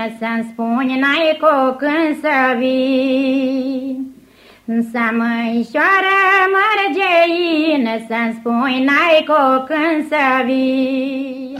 străină Să-mi spuni n-ai cu când să vii. Să măișoară mărgeină Să-mi spui n-ai cu când să vii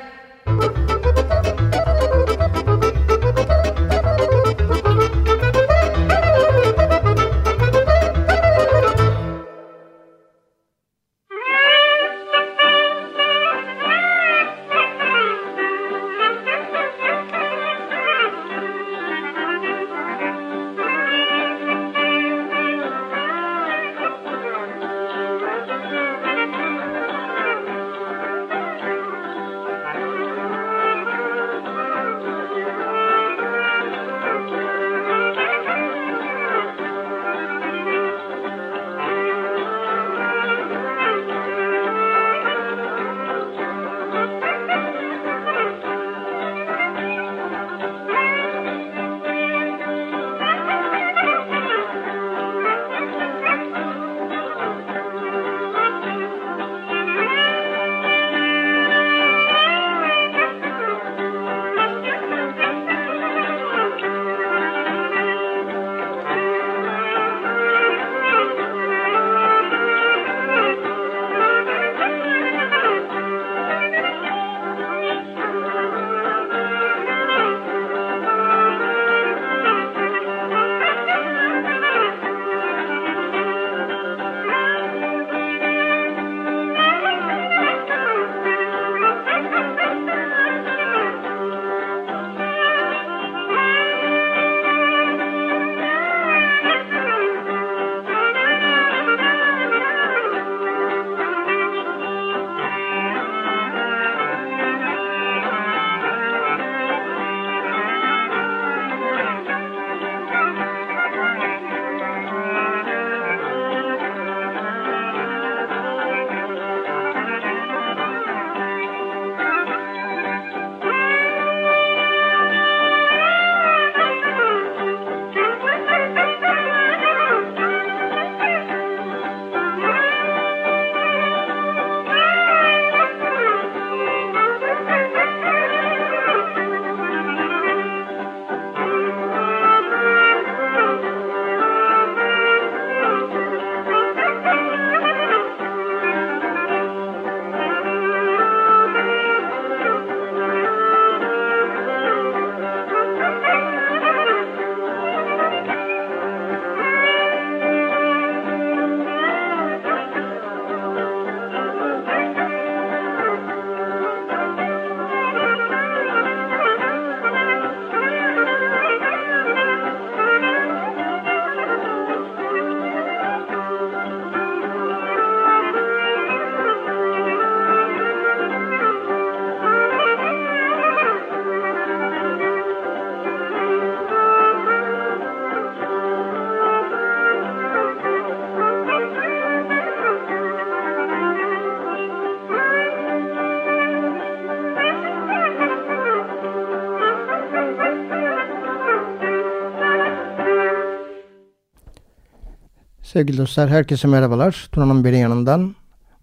Sevgili dostlar, herkese merhabalar. Tuna'nın beri yanından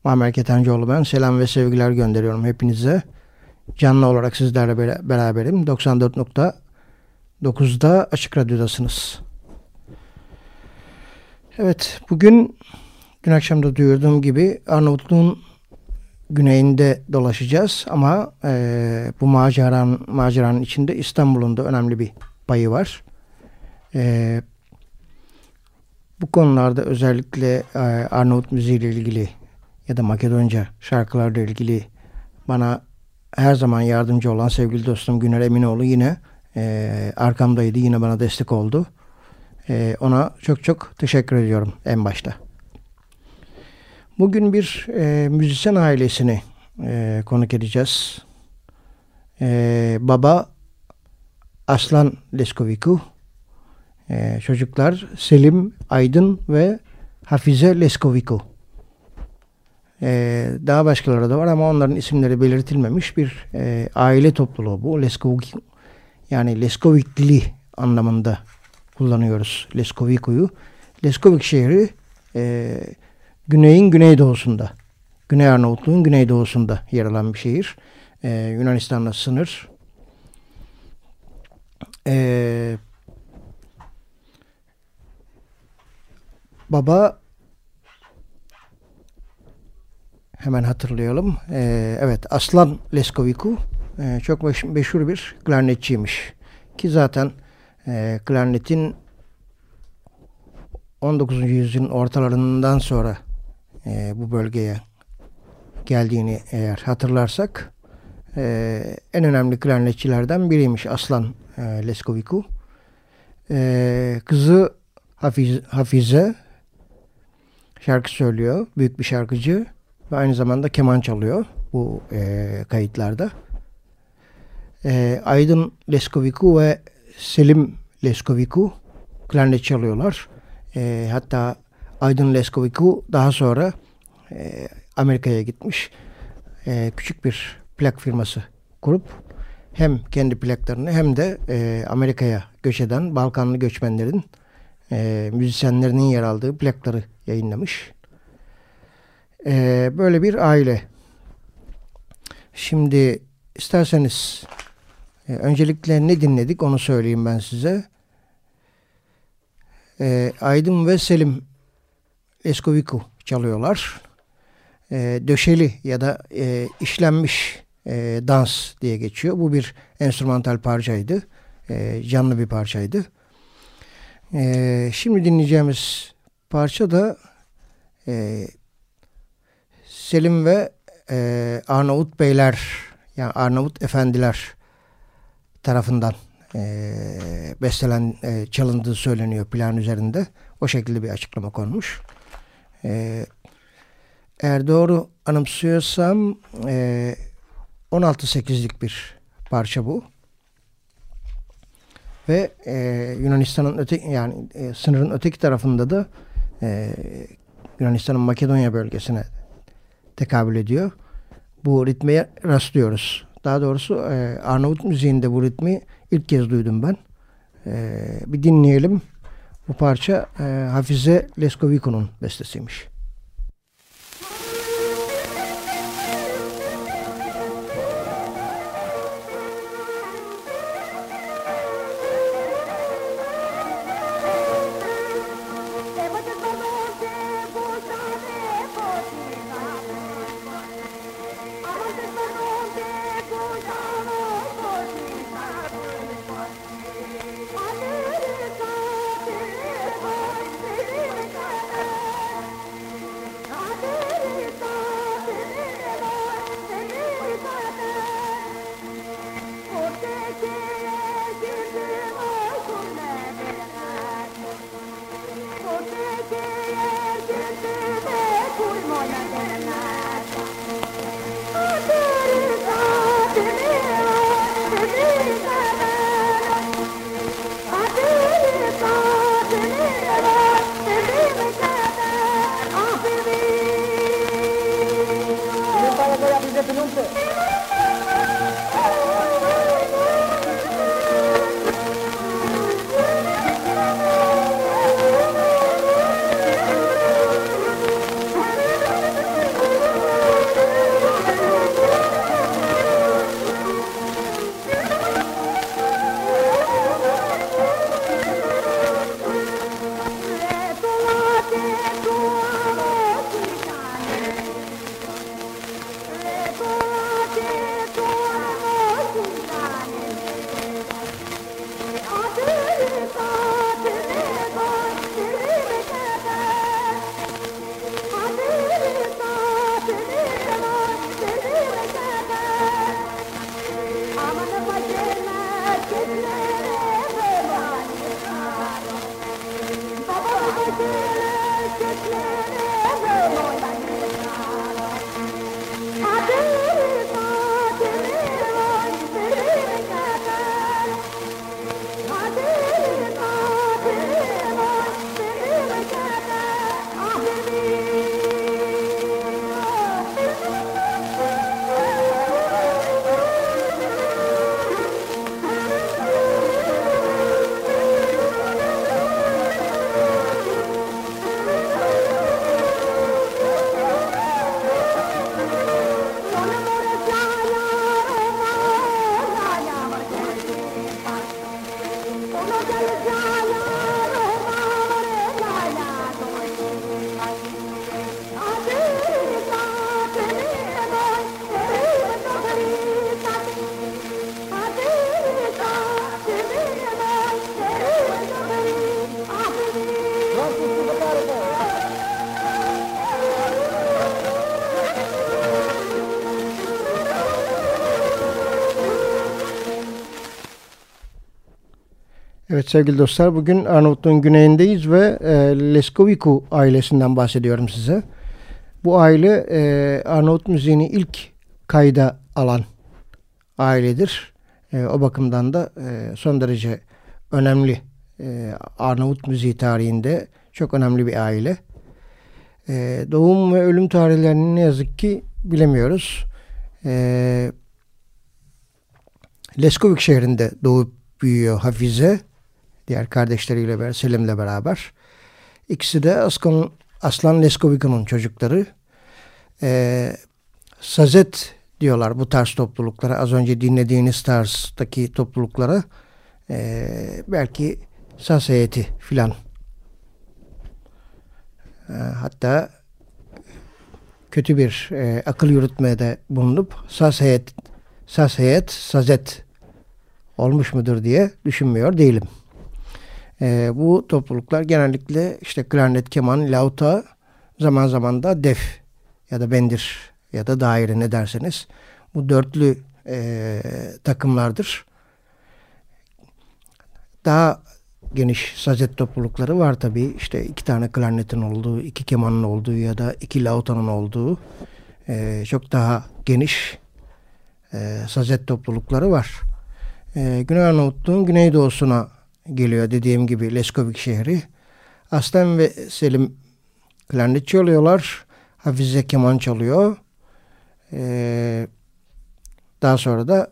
Muammer Ketencoğlu ben. Selam ve sevgiler gönderiyorum hepinize. Canlı olarak sizlerle beraberim. 94.9'da Açık Radyo'dasınız. Evet, bugün dün akşam da duyurduğum gibi Arnavutluğun güneyinde dolaşacağız ama e, bu maceranın, maceranın içinde İstanbul'un da önemli bir payı var. E, bu konularda özellikle e, Arnavut müziği ile ilgili ya da Makedonca şarkılarla ilgili bana her zaman yardımcı olan sevgili dostum Güner Eminoğlu yine e, arkamdaydı. Yine bana destek oldu. E, ona çok çok teşekkür ediyorum en başta. Bugün bir e, müzisyen ailesini e, konuk edeceğiz. E, baba Aslan Leskoviku, e, çocuklar Selim Aydın ve Hafize Leskoviku. E, daha başkaları da var ama onların isimleri belirtilmemiş bir e, aile topluluğu bu. Leskovik yani Leskovikli anlamında kullanıyoruz Leskoviku'yu. Leskovik şehri e, güneyin güneydoğusunda, Güney Arnavutluğun güneydoğusunda yer alan bir şehir. E, Yunanistan'la sınır. E, baba hemen hatırlayalım. E, evet Aslan Leskoviku e, çok meşhur bir klarnetçiymiş. Ki zaten e, klarnetin 19. yüzyılın ortalarından sonra e, bu bölgeye geldiğini eğer hatırlarsak e, en önemli klarnetçilerden biriymiş Aslan e, Leskoviku. E, kızı Hafiz, Hafize şarkı söylüyor. Büyük bir şarkıcı ve aynı zamanda keman çalıyor bu e, kayıtlarda. E, Aydın Leskoviku ve Selim Leskoviku klarnet çalıyorlar. E, hatta Aydın Leskoviku daha sonra e, Amerika'ya gitmiş. E, küçük bir plak firması kurup hem kendi plaklarını hem de e, Amerika'ya göç eden Balkanlı göçmenlerin e, müzisyenlerinin yer aldığı plakları yayınlamış. E, böyle bir aile. Şimdi isterseniz e, öncelikle ne dinledik onu söyleyeyim ben size. E, Aydın ve Selim Eskoviku çalıyorlar. E, döşeli ya da e, işlenmiş e, dans diye geçiyor. Bu bir enstrümantal parçaydı. E, canlı bir parçaydı. E, şimdi dinleyeceğimiz parça da e, Selim ve e, Arnavut Beyler yani Arnavut Efendiler tarafından e, bestelen e, çalındığı söyleniyor plan üzerinde. O şekilde bir açıklama konmuş. E, eğer doğru anımsıyorsam e, 16-8'lik bir parça bu. Ve e, Yunanistan'ın öte yani e, sınırın öteki tarafında da e, Yunanistan'ın Makedonya bölgesine tekabül ediyor. Bu ritme rastlıyoruz. Daha doğrusu e, Arnavut müziğinde bu ritmi ilk kez duydum ben. E, bir dinleyelim. Bu parça e, Hafize Leskoviko'nun bestesiymiş. Evet sevgili dostlar bugün Arnavutluğun güneyindeyiz ve e, Leskoviku ailesinden bahsediyorum size. Bu aile e, Arnavut müziğini ilk kayda alan ailedir. E, o bakımdan da e, son derece önemli e, Arnavut müziği tarihinde çok önemli bir aile. E, doğum ve ölüm tarihlerini ne yazık ki bilemiyoruz. E, Leskovik şehrinde doğup büyüyor Hafize. Diğer kardeşleriyle beraber, Selim'le beraber. İkisi de Aslan, Aslan Leskovik'in çocukları. Ee, Sazet diyorlar bu tarz topluluklara. Az önce dinlediğiniz tarzdaki topluluklara. Ee, belki Saz heyeti filan. Ee, hatta kötü bir e, akıl yürütmede bulunup Saz heyet, Saz heyet, Sazet olmuş mudur diye düşünmüyor değilim. E, bu topluluklar genellikle işte klarnet, keman, lauta, zaman zaman da def ya da bendir ya da daire ne derseniz bu dörtlü e, takımlardır. Daha geniş sazet toplulukları var tabi. İşte iki tane klarnetin olduğu, iki kemanın olduğu ya da iki lautanın olduğu e, çok daha geniş e, sazet toplulukları var. E, Güney Arnavutluğun güneydoğusuna geliyor dediğim gibi Leskovik şehri. Aslan ve Selim klarnet çalıyorlar. Hafize keman çalıyor. Ee, daha sonra da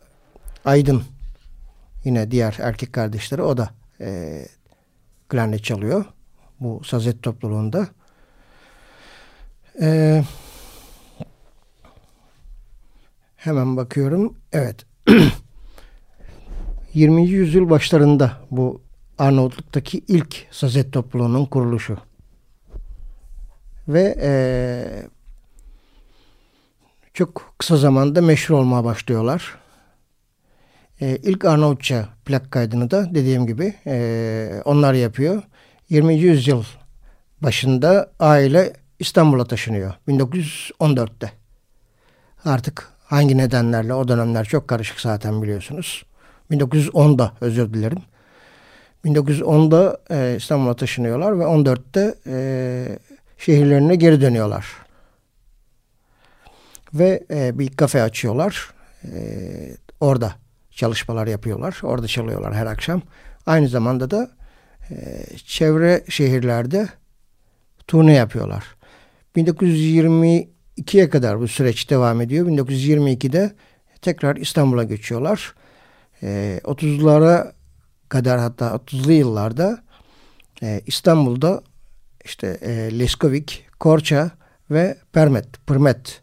Aydın yine diğer erkek kardeşleri o da e, klarnet çalıyor. Bu sazet topluluğunda. Ee, hemen bakıyorum. Evet. 20. yüzyıl başlarında bu Arnavutluk'taki ilk sazet topluluğunun kuruluşu. Ve e, çok kısa zamanda meşhur olmaya başlıyorlar. E, ilk Arnavutça plak kaydını da dediğim gibi e, onlar yapıyor. 20. yüzyıl başında aile İstanbul'a taşınıyor. 1914'te. Artık hangi nedenlerle o dönemler çok karışık zaten biliyorsunuz. 1910'da özür dilerim. 1910'da e, İstanbul'a taşınıyorlar ve 14'te e, şehirlerine geri dönüyorlar. Ve e, bir kafe açıyorlar. E, orada çalışmalar yapıyorlar. Orada çalıyorlar her akşam. Aynı zamanda da e, çevre şehirlerde turne yapıyorlar. 1922'ye kadar bu süreç devam ediyor. 1922'de tekrar İstanbul'a geçiyorlar. E, 30'lara kadar hatta 30'lu yıllarda e, İstanbul'da işte e, Leskovik, Korça ve Permet, Pırmet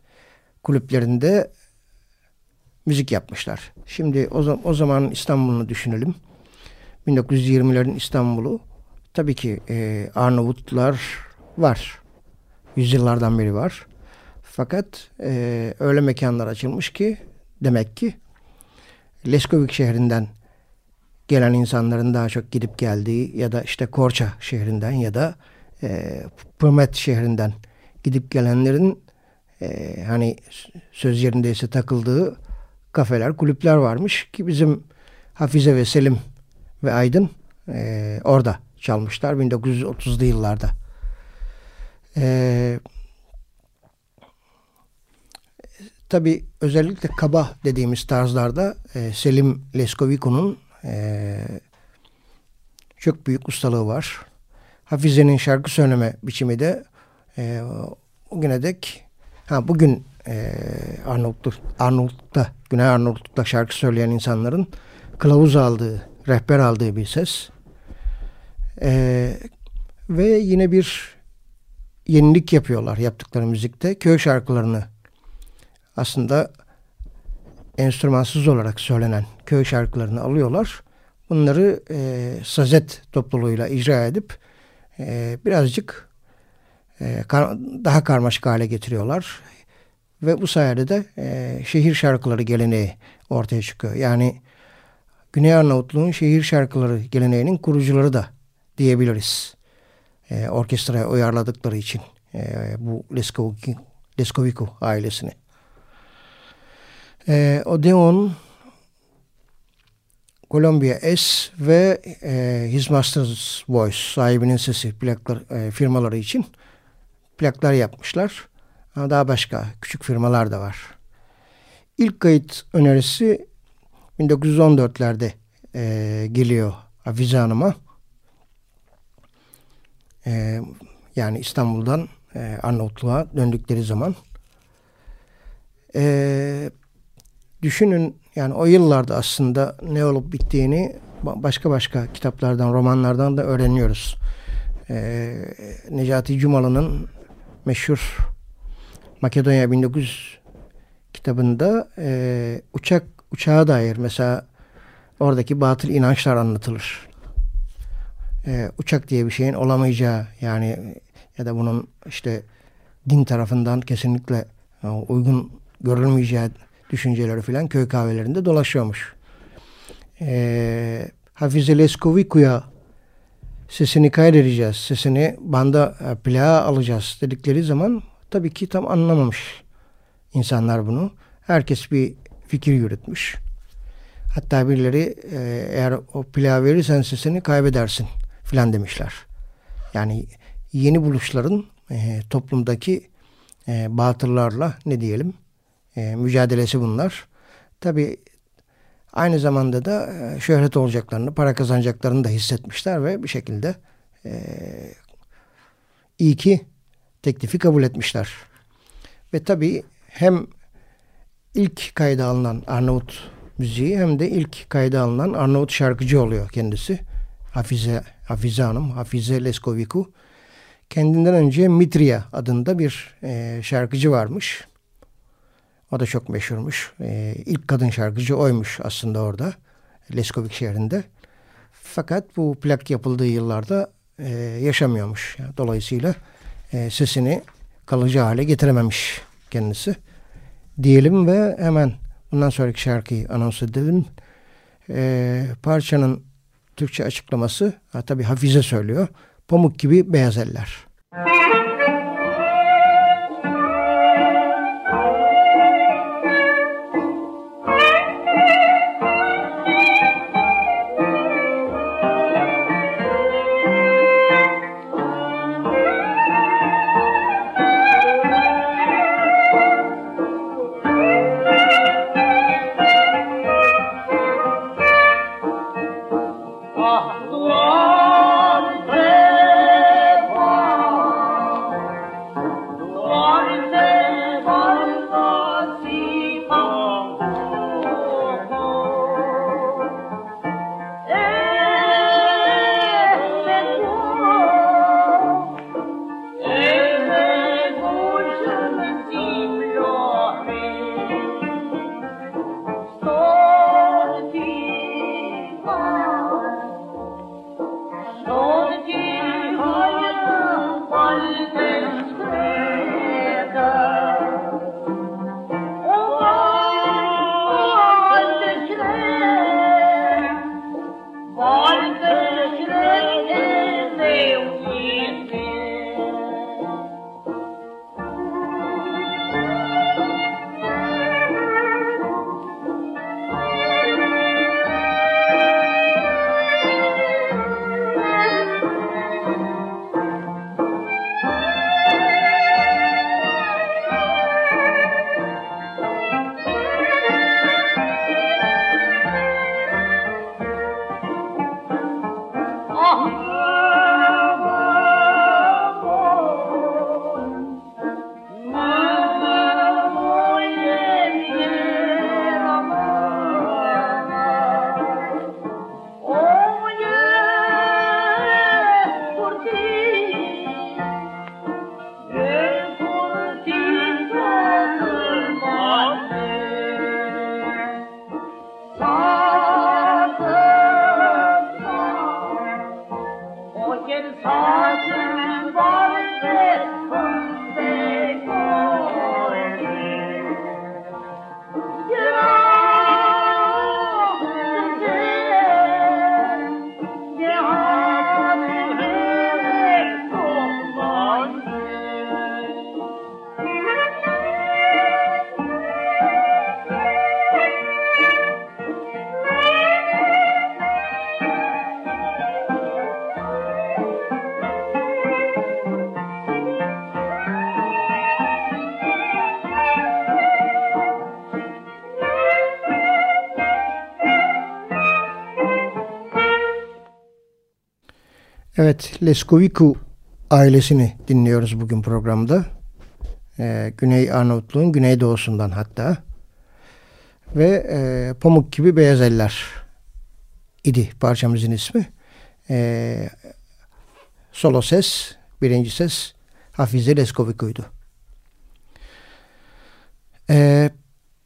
kulüplerinde müzik yapmışlar. Şimdi o, zaman, o zaman İstanbul'unu düşünelim. 1920'lerin İstanbul'u tabii ki e, Arnavutlar var. Yüzyıllardan beri var. Fakat e, öyle mekanlar açılmış ki demek ki Leskovik şehrinden gelen insanların daha çok gidip geldiği ya da işte Korça şehrinden ya da e, Pırmet şehrinden gidip gelenlerin e, hani söz yerindeyse takıldığı kafeler, kulüpler varmış ki bizim Hafize ve Selim ve Aydın e, orada çalmışlar 1930'lu yıllarda. E, Tabi özellikle kaba dediğimiz tarzlarda e, Selim Leskoviko'nun e, çok büyük ustalığı var. Hafize'nin şarkı söyleme biçimi de e, bugüne dek ha, bugün e, Arnavutluk, Arnavutluk'ta, Güney Arnavutluk'ta şarkı söyleyen insanların kılavuz aldığı, rehber aldığı bir ses. E, ve yine bir yenilik yapıyorlar yaptıkları müzikte. Köy şarkılarını aslında enstrümansız olarak söylenen köy şarkılarını alıyorlar. Bunları e, sazet topluluğuyla icra edip e, birazcık e, kar, daha karmaşık hale getiriyorlar. Ve bu sayede de e, şehir şarkıları geleneği ortaya çıkıyor. Yani Güney Arnavutluğun şehir şarkıları geleneğinin kurucuları da diyebiliriz. E, orkestraya uyarladıkları için e, bu Leskovico, Leskovico ailesini. E, Odeon, Columbia S ve e, His Master's Voice sahibinin sesi plaklar, e, firmaları için plaklar yapmışlar. Ama daha başka küçük firmalar da var. İlk kayıt önerisi 1914'lerde e, geliyor Hafize Hanım'a. E, yani İstanbul'dan e, Arnavutluğa döndükleri zaman. E, düşünün yani o yıllarda aslında ne olup bittiğini başka başka kitaplardan, romanlardan da öğreniyoruz. Ee, Necati Cumalı'nın meşhur Makedonya 1900 kitabında e, uçak uçağa dair mesela oradaki batıl inançlar anlatılır. E, uçak diye bir şeyin olamayacağı yani ya da bunun işte din tarafından kesinlikle uygun görülmeyeceği düşünceleri filan köy kahvelerinde dolaşıyormuş. E, Hafize Leskoviku'ya sesini kaydedeceğiz, sesini banda e, plağa alacağız dedikleri zaman tabii ki tam anlamamış insanlar bunu. Herkes bir fikir yürütmüş. Hatta birileri e, eğer o plağı verirsen sesini kaybedersin filan demişler. Yani yeni buluşların e, toplumdaki e, batırlarla ne diyelim e, mücadelesi bunlar. Tabi aynı zamanda da e, şöhret olacaklarını, para kazanacaklarını da hissetmişler ve bir şekilde e, iyi ki teklifi kabul etmişler. Ve tabi hem ilk kayda alınan Arnavut müziği hem de ilk kayda alınan Arnavut şarkıcı oluyor kendisi. Hafize, Hafize Hanım, Hafize Leskoviku. Kendinden önce Mitria adında bir e, şarkıcı varmış. O da çok meşhurmuş. Ee, ilk kadın şarkıcı oymuş aslında orada. Leskovik şehrinde. Fakat bu plak yapıldığı yıllarda e, yaşamıyormuş. Dolayısıyla e, sesini kalıcı hale getirememiş kendisi. Diyelim ve hemen bundan sonraki şarkıyı anons edelim. E, parçanın Türkçe açıklaması ha, tabii Hafize söylüyor. Pamuk gibi beyaz eller. Evet, Leskoviku ailesini dinliyoruz bugün programda. Ee, Güney Arnavutluğun güneydoğusundan hatta. Ve e, Pamuk gibi Beyaz Eller idi parçamızın ismi. Ee, solo ses, birinci ses Hafize Leskoviku'ydu. Ee,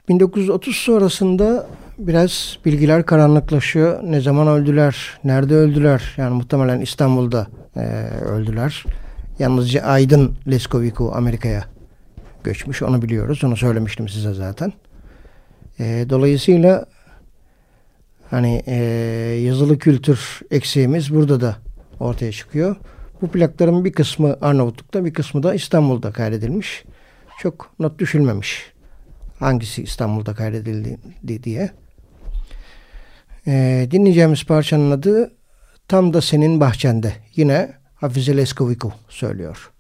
1930 sonrasında biraz bilgiler karanlıklaşıyor. Ne zaman öldüler, nerede öldüler? Yani muhtemelen İstanbul'da e, öldüler. Yalnızca Aydın Leskoviku Amerika'ya göçmüş. Onu biliyoruz. Onu söylemiştim size zaten. E, dolayısıyla hani e, yazılı kültür eksiğimiz burada da ortaya çıkıyor. Bu plakların bir kısmı Arnavutluk'ta bir kısmı da İstanbul'da kaydedilmiş. Çok not düşülmemiş. Hangisi İstanbul'da kaydedildi diye. Ee, dinleyeceğimiz parçanın adı Tam da Senin Bahçende. Yine Hafize Leskoviku söylüyor.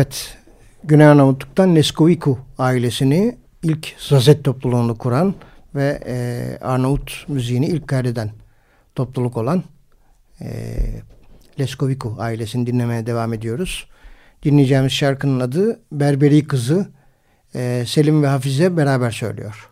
Evet, Güney Arnavutluk'tan Neskoviku ailesini ilk Zazet topluluğunu kuran ve e, Arnavut müziğini ilk kaydeden topluluk olan e, Leskoviku ailesini dinlemeye devam ediyoruz. Dinleyeceğimiz şarkının adı Berberi Kızı e, Selim ve Hafize beraber söylüyor.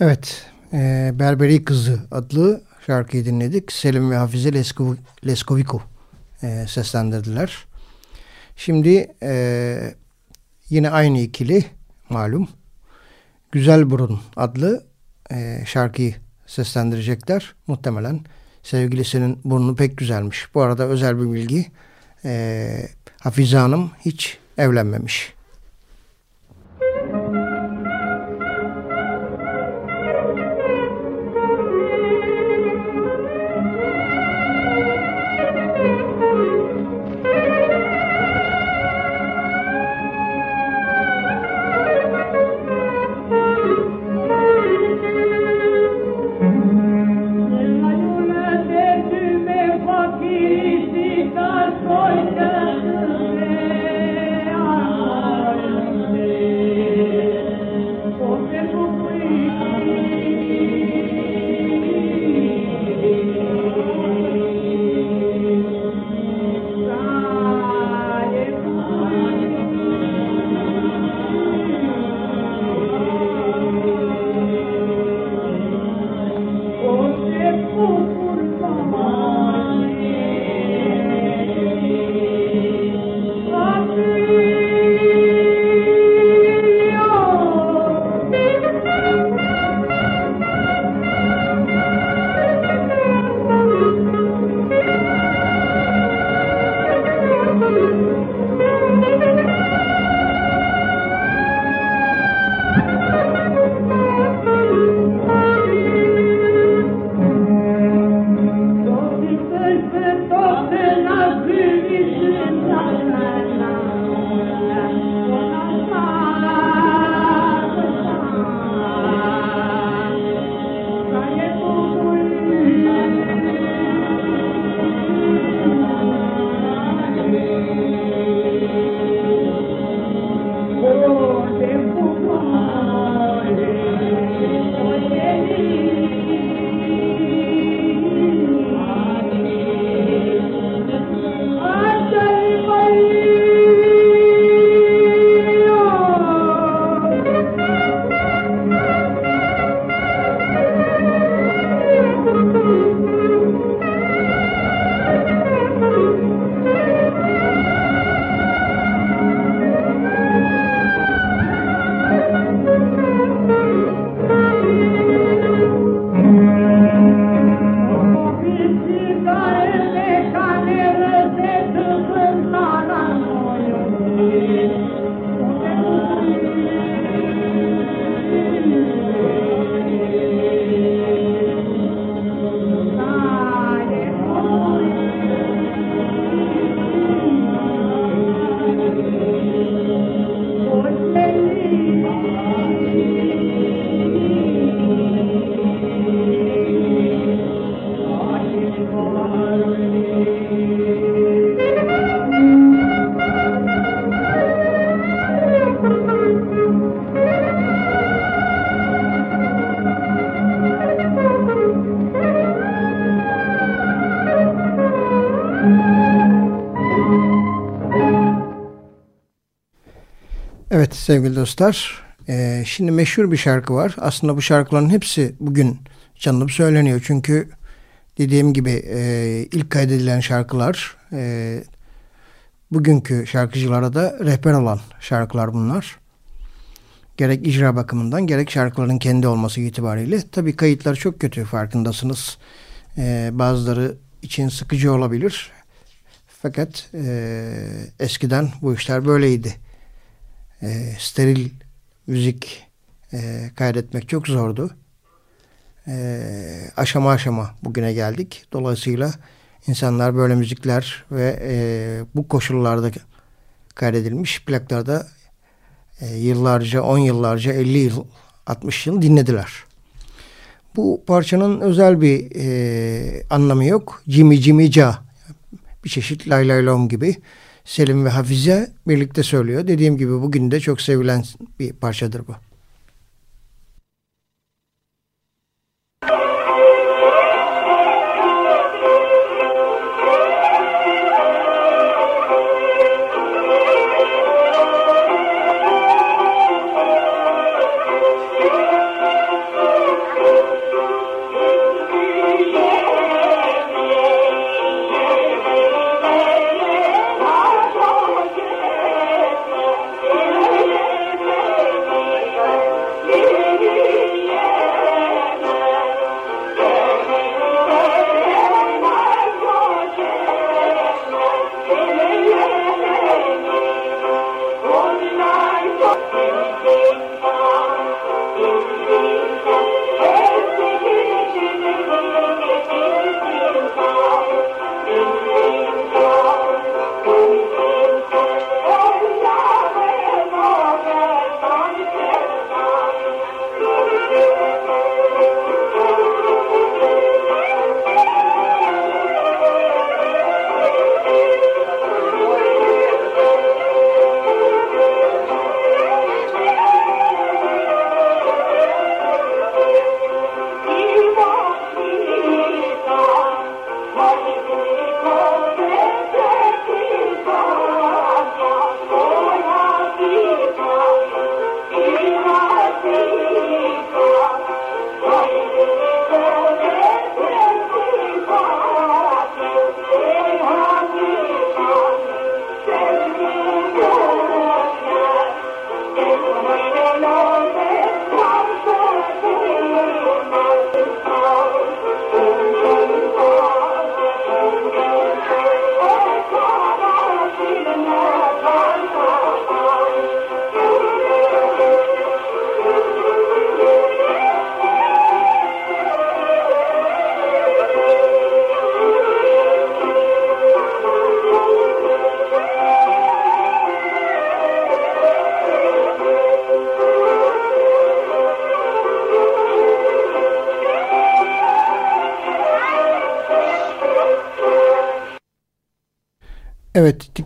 Evet, e, Berberi Kızı adlı şarkıyı dinledik. Selim ve Hafize Lesko, Leskovico e, seslendirdiler. Şimdi e, yine aynı ikili malum Güzel Burun adlı e, şarkıyı seslendirecekler. Muhtemelen sevgilisinin burnu pek güzelmiş. Bu arada özel bir bilgi e, Hafize Hanım hiç evlenmemiş. Evet sevgili dostlar. E, şimdi meşhur bir şarkı var. Aslında bu şarkıların hepsi bugün canlanıp söyleniyor. Çünkü dediğim gibi e, ilk kaydedilen şarkılar e, bugünkü şarkıcılara da rehber olan şarkılar bunlar. Gerek icra bakımından gerek şarkıların kendi olması itibariyle. Tabi kayıtlar çok kötü farkındasınız. E, bazıları için sıkıcı olabilir. Fakat e, eskiden bu işler böyleydi e, steril müzik e, kaydetmek çok zordu. E, aşama aşama bugüne geldik. Dolayısıyla insanlar böyle müzikler ve e, bu koşullarda kaydedilmiş plaklarda e, yıllarca, 10 yıllarca, 50 yıl, 60 yıl dinlediler. Bu parçanın özel bir e, anlamı yok. Jimmy Jimmy Ja bir çeşit lay lay lom gibi Selim ve Hafize birlikte söylüyor. Dediğim gibi bugün de çok sevilen bir parçadır bu.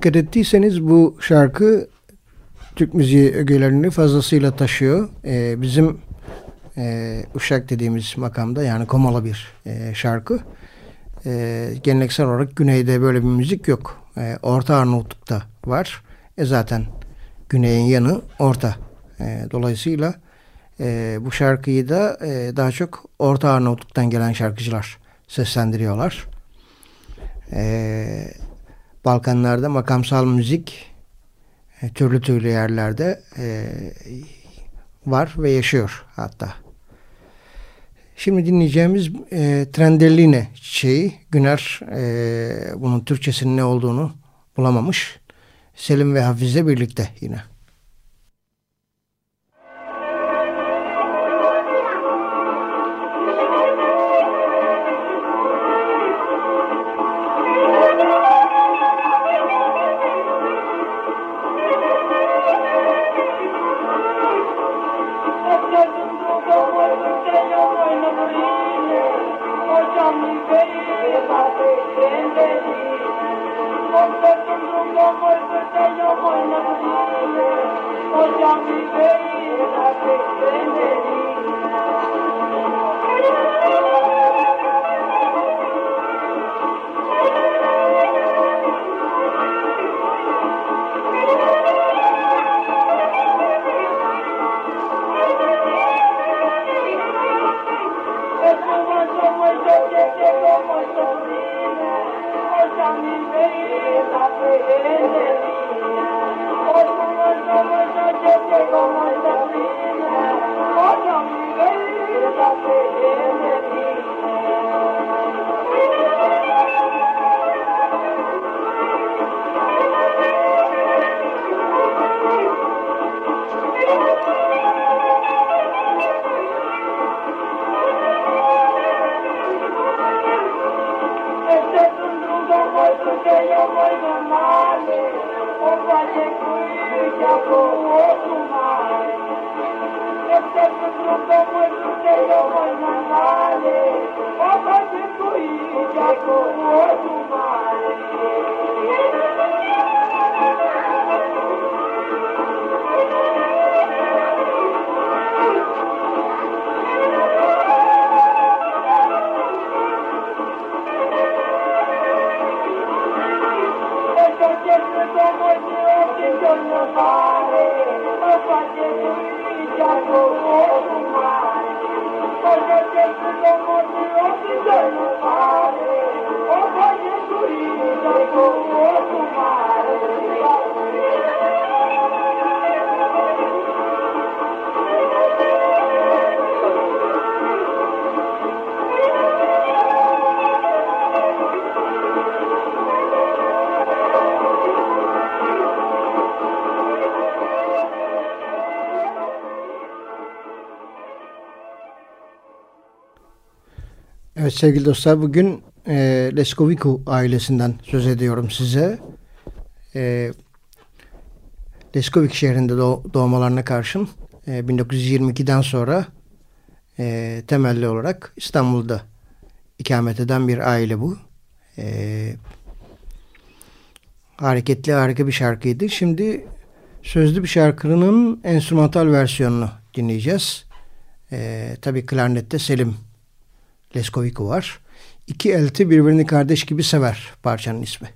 Dikkat ettiyseniz bu şarkı Türk müziği ögelerini fazlasıyla taşıyor. Ee, bizim e, Uşak dediğimiz makamda yani komalı bir e, şarkı. E, geleneksel olarak güneyde böyle bir müzik yok. E, Orta Arnavutluk'ta var. E zaten güneyin yanı orta. E, dolayısıyla e, bu şarkıyı da e, daha çok Orta Arnavutluk'tan gelen şarkıcılar seslendiriyorlar. E, Balkanlarda makamsal müzik e, türlü türlü yerlerde e, var ve yaşıyor hatta. Şimdi dinleyeceğimiz e, Trendelline çiçeği. Güner e, bunun Türkçesinin ne olduğunu bulamamış. Selim ve Hafize birlikte yine. Evet sevgili dostlar bugün e, Leskoviku ailesinden söz ediyorum size. E, Leskovik şehrinde doğ, doğmalarına karşın e, 1922'den sonra e, temelli olarak İstanbul'da ikamet eden bir aile bu. E, hareketli harika bir şarkıydı. Şimdi sözlü bir şarkının enstrümantal versiyonunu dinleyeceğiz. E, tabii klarnette Selim Leskovico var. İki elti birbirini kardeş gibi sever parçanın ismi.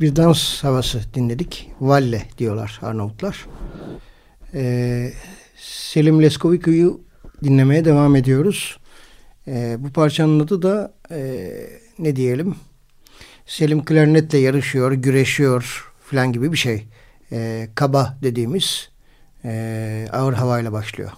Bir dans havası dinledik. Valle diyorlar Arnavutlar. Ee, Selim Leskoviku'yu dinlemeye devam ediyoruz. Ee, bu parçanın adı da e, ne diyelim? Selim klarnetle yarışıyor, güreşiyor falan gibi bir şey. Ee, kaba dediğimiz e, ağır havayla başlıyor.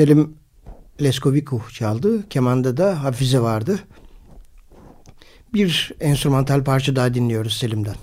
Selim Leskoviku çaldı. Kemanda da Hafize vardı. Bir enstrümantal parça daha dinliyoruz Selim'den.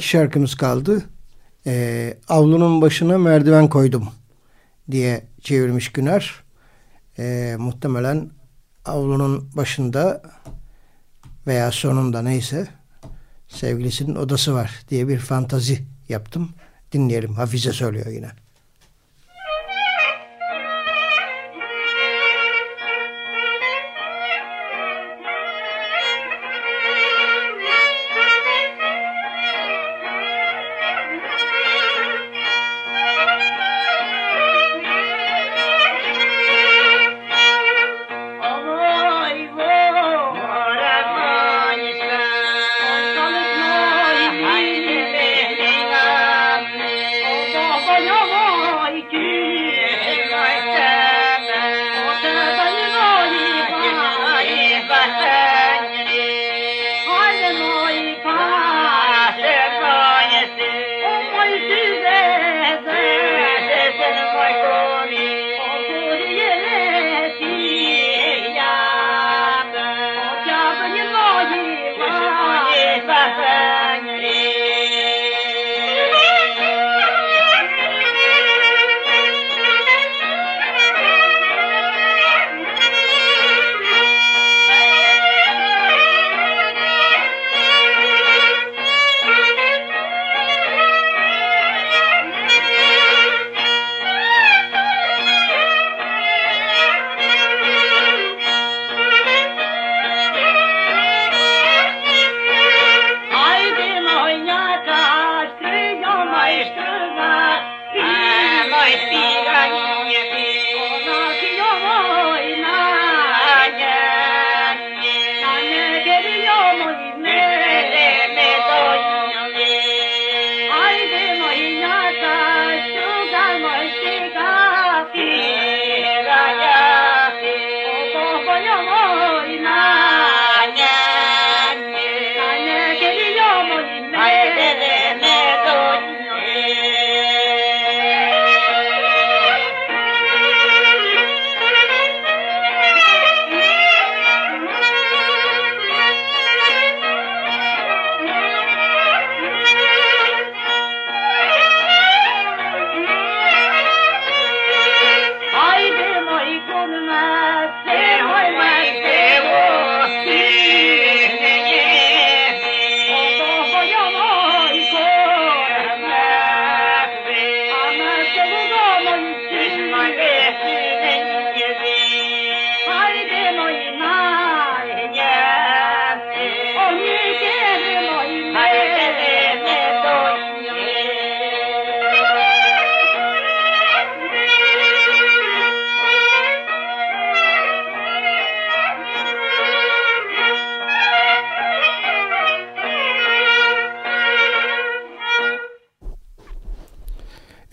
İki şarkımız kaldı. Ee, avlunun başına merdiven koydum diye çevirmiş Güner. Ee, muhtemelen avlunun başında veya sonunda neyse sevgilisinin odası var diye bir fantazi yaptım. Dinleyelim. Hafize söylüyor yine.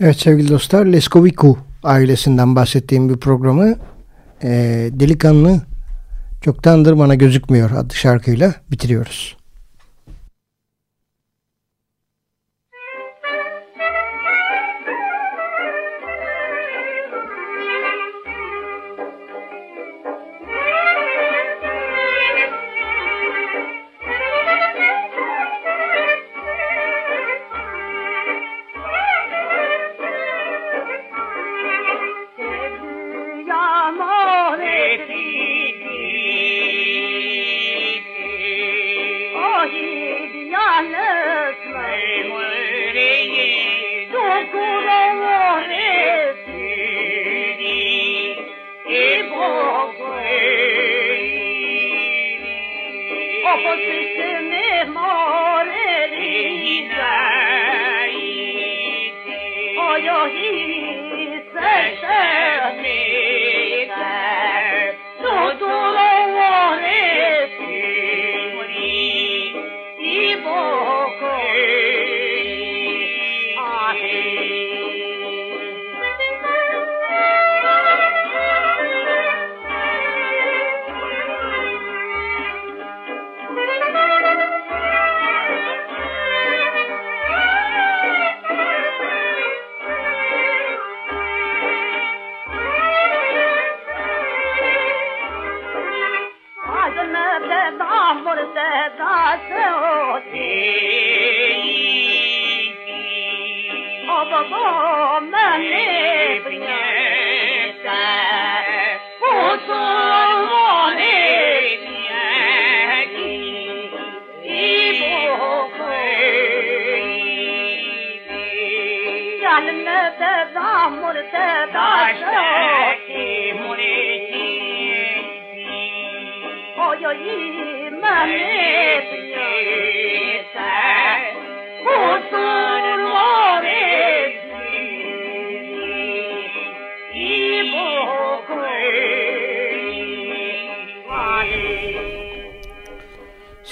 Evet sevgili dostlar Leskoviku ailesinden bahsettiğim bir programı e, Delikanlı Çoktandır Bana Gözükmüyor adlı şarkıyla bitiriyoruz.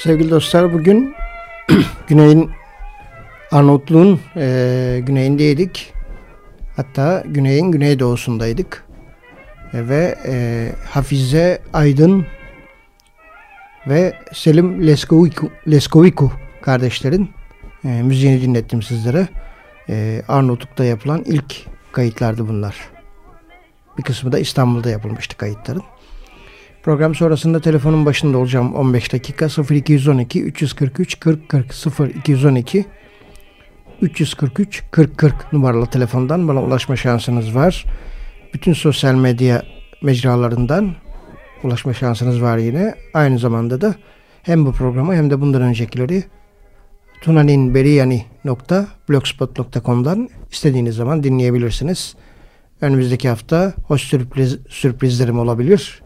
Sevgili dostlar bugün Güney'in Arnavutluğun e, güneyindeydik. Hatta Güney'in güneydoğusundaydık. E, ve e, Hafize Aydın ve Selim Leskoviku, Leskoviku kardeşlerin e, müziğini dinlettim sizlere. E, Arnavutluk'ta yapılan ilk kayıtlardı bunlar. Bir kısmı da İstanbul'da yapılmıştı kayıtların. Program sonrasında telefonun başında olacağım 15 dakika 0212 343 40 40 0212 343 40 40 numaralı telefondan bana ulaşma şansınız var. Bütün sosyal medya mecralarından ulaşma şansınız var yine. Aynı zamanda da hem bu programı hem de bundan öncekileri tunaninberiyani.blogspot.com'dan istediğiniz zaman dinleyebilirsiniz. Önümüzdeki hafta hoş sürpriz, sürprizlerim olabilir.